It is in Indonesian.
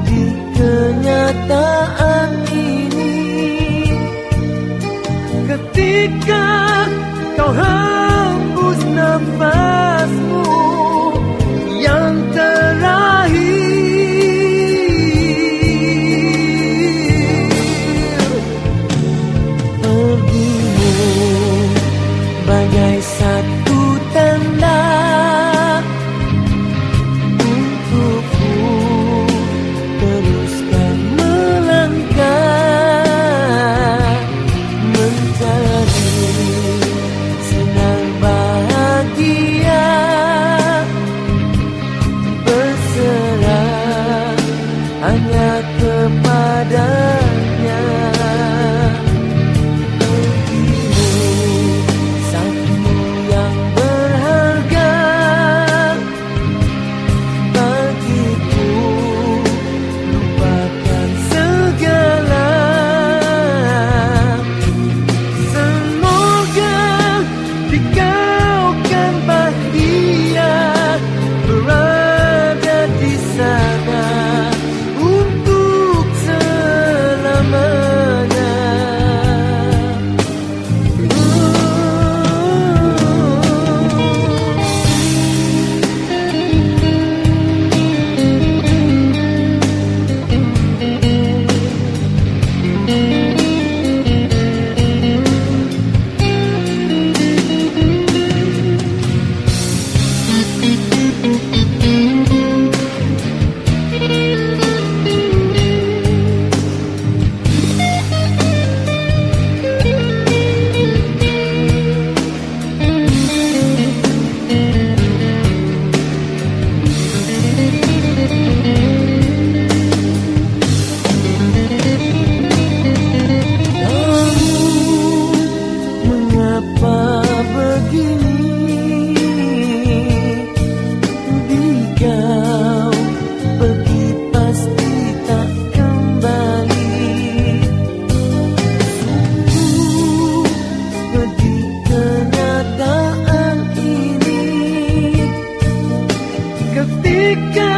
di kenyataan ini. Ketika kau hembus nafas Take